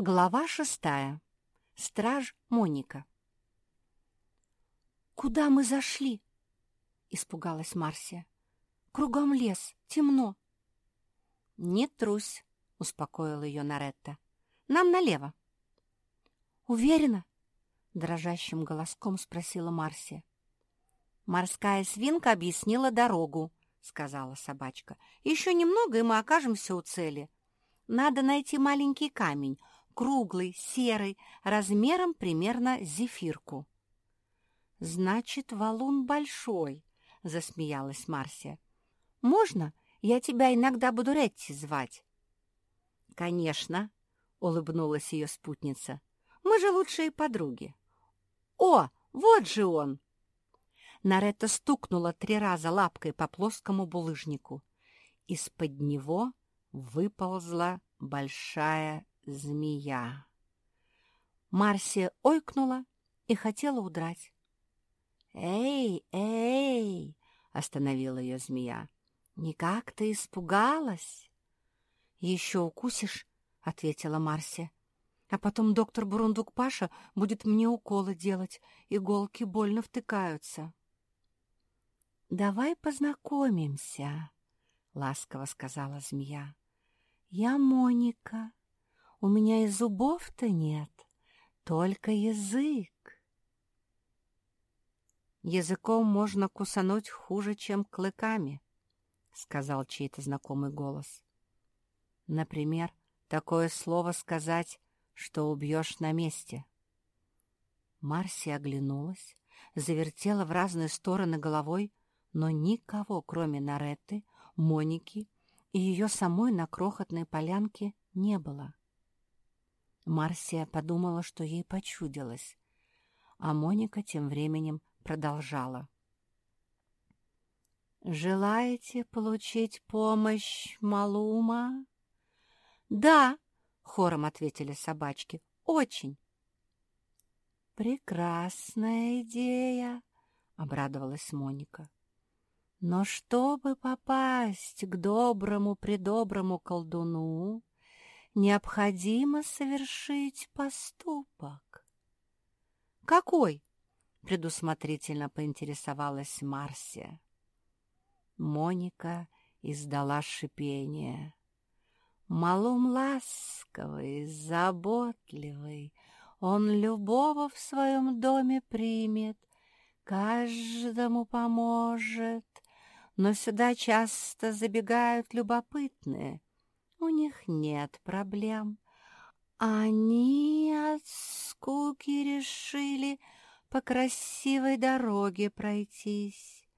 Глава шестая. Страж Моника. «Куда мы зашли?» — испугалась Марсия. «Кругом лес, темно». «Не трусь», — успокоила ее Наретта. «Нам налево». «Уверена?» — дрожащим голоском спросила Марсия. «Морская свинка объяснила дорогу», — сказала собачка. «Еще немного, и мы окажемся у цели. Надо найти маленький камень, круглый, серый, размером примерно зефирку. «Значит, валун большой», — засмеялась Марсия. «Можно я тебя иногда буду Ретти звать?» «Конечно», — улыбнулась ее спутница. «Мы же лучшие подруги». «О, вот же он!» Наретта стукнула три раза лапкой по плоскому булыжнику. Из-под него выползла большая змея. Марсия ойкнула и хотела удрать. «Эй, эй!» — остановила ее змея. «Никак ты испугалась?» «Еще укусишь?» — ответила Марсия. «А потом доктор Бурундук Паша будет мне уколы делать. Иголки больно втыкаются». «Давай познакомимся», — ласково сказала змея. «Я Моника, у меня и зубов-то нет, только язык. Языком можно кусануть хуже, чем клыками, сказал чей-то знакомый голос. Например, такое слово сказать, что убьешь на месте. Марси оглянулась, завертела в разные стороны головой, но никого, кроме Наретты, Моники и ее самой на крохотной полянке, не было. Марсия подумала, что ей почудилось, а Моника тем временем продолжала. «Желаете получить помощь Малума?» «Да», — хором ответили собачки, — «очень». «Прекрасная идея», — обрадовалась Моника. «Но чтобы попасть к доброму-предоброму колдуну, необходимо совершить поступок. «Какой?» — предусмотрительно поинтересовалась Марсия. Моника издала шипение. Малум ласковый, заботливый, он любого в своем доме примет, каждому поможет, но сюда часто забегают любопытные — у них нет проблем. Они от скуки решили по красивой дороге пройтись.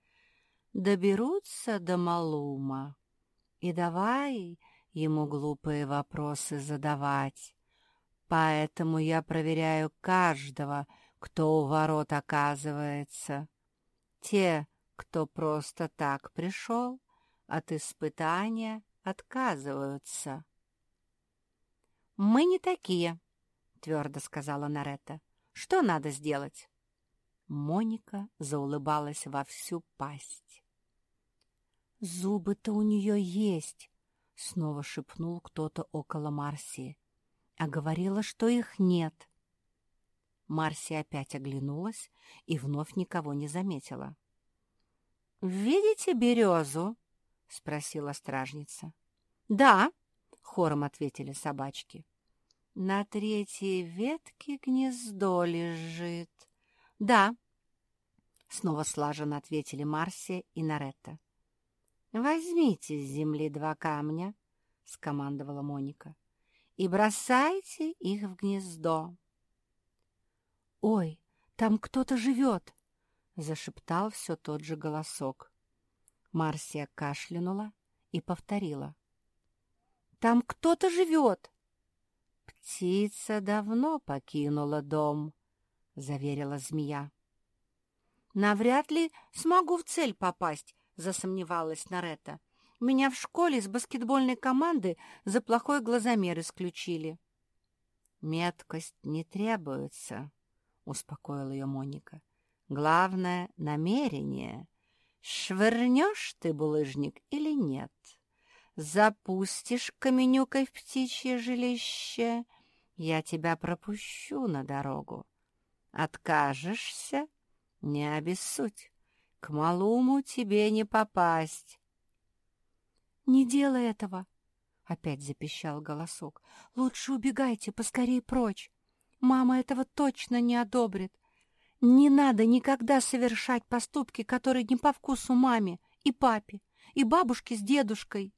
Доберутся до Малума и давай ему глупые вопросы задавать. Поэтому я проверяю каждого, кто у ворот оказывается. Те, кто просто так пришел, от испытания отказываются. «Мы не такие», — твердо сказала Наретта. «Что надо сделать?» Моника заулыбалась во всю пасть. «Зубы-то у нее есть», — снова шепнул кто-то около Марсии, а говорила, что их нет. Марсия опять оглянулась и вновь никого не заметила. «Видите березу?» — спросила стражница. «Да», — хором ответили собачки. «На третьей ветке гнездо лежит». «Да», — снова слаженно ответили Марсия и Наретта. «Возьмите с земли два камня», — скомандовала Моника, «и бросайте их в гнездо». «Ой, там кто-то живет!» — зашептал все тот же голосок. Марсия кашлянула и повторила. «Там кто-то живет!» «Птица давно покинула дом», — заверила змея. «Навряд ли смогу в цель попасть», — засомневалась Нарета. «Меня в школе с баскетбольной команды за плохой глазомер исключили». «Меткость не требуется», — успокоила ее Моника. «Главное — намерение. Швырнешь ты булыжник или нет? Запустишь каменюкой в птичье жилище, я тебя пропущу на дорогу. Откажешься? Не обессудь. К малому тебе не попасть. «Не делай этого!» — опять запищал голосок. «Лучше убегайте поскорей прочь. Мама этого точно не одобрит. Не надо никогда совершать поступки, которые не по вкусу маме и папе, и бабушке с дедушкой».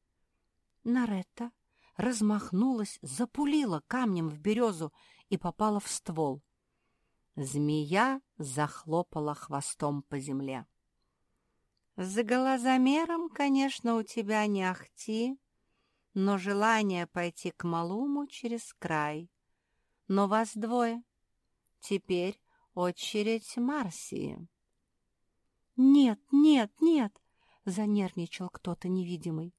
Наретта размахнулась, запулила камнем в березу и попала в ствол. Змея захлопала хвостом по земле. «За глазомером, конечно, у тебя не ахти, но желание пойти к малому через край. Но вас двое. Теперь очередь Марсии». «Нет, нет, нет!» — занервничал кто-то невидимый.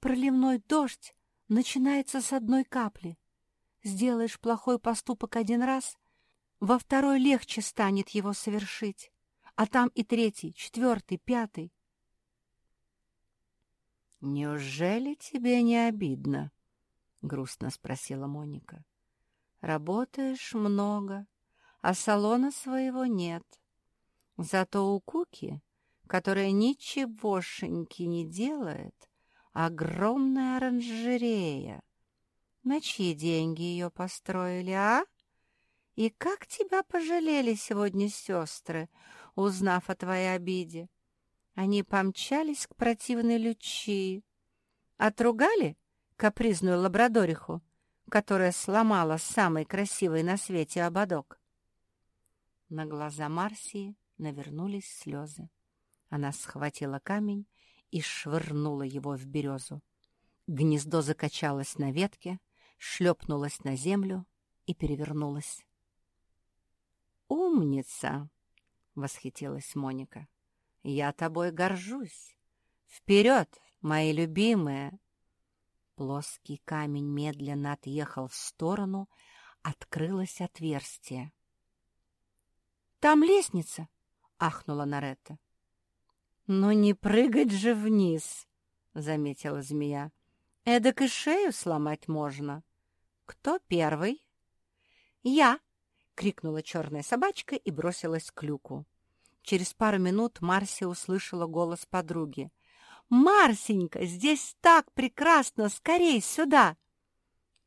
«Проливной дождь начинается с одной капли. Сделаешь плохой поступок один раз, во второй легче станет его совершить, а там и третий, четвертый, пятый. «Неужели тебе не обидно?» — грустно спросила Моника. «Работаешь много, а салона своего нет. Зато у Куки, которая ничегошеньки не делает, огромная оранжерея. На чьи деньги ее построили, а? И как тебя пожалели сегодня сестры, узнав о твоей обиде? Они помчались к противной Лючи. Отругали капризную лабрадориху, которая сломала самый красивый на свете ободок? На глаза Марсии навернулись слезы. Она схватила камень и швырнула его в березу. Гнездо закачалось на ветке, шлепнулось на землю и перевернулось. «Умница!» — восхитилась Моника. «Я тобой горжусь. Вперед, мои любимые!» Плоский камень медленно отъехал в сторону, открылось отверстие. «Там лестница!» — ахнула Наретта. «Ну не прыгать же вниз!» — заметила змея. «Эдак и шею сломать можно. Кто первый?» «Я!» крикнула черная собачка и бросилась к люку. Через пару минут Марсия услышала голос подруги. «Марсенька, здесь так прекрасно! Скорей сюда!»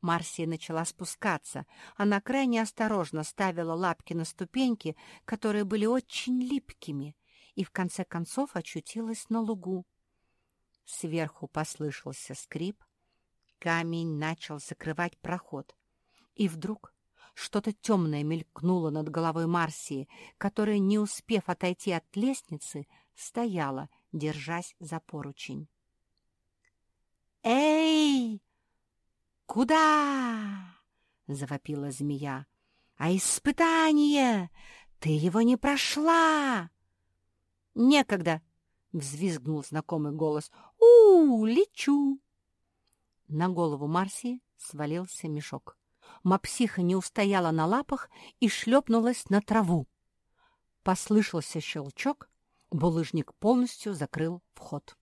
Марсия начала спускаться. Она крайне осторожно ставила лапки на ступеньки, которые были очень липкими, и в конце концов очутилась на лугу. Сверху послышался скрип, камень начал закрывать проход, и вдруг что-то темное мелькнуло над головой Марсии, которая, не успев отойти от лестницы, стояла, держась за поручень. «Эй! Куда?» — завопила змея. «А испытание! Ты его не прошла!» «Некогда!» — взвизгнул знакомый голос. у, -у лечу!» На голову Марсии свалился мешок. Мапсиха не устояла на лапах и шлепнулась на траву. Послышался щелчок, булыжник полностью закрыл вход.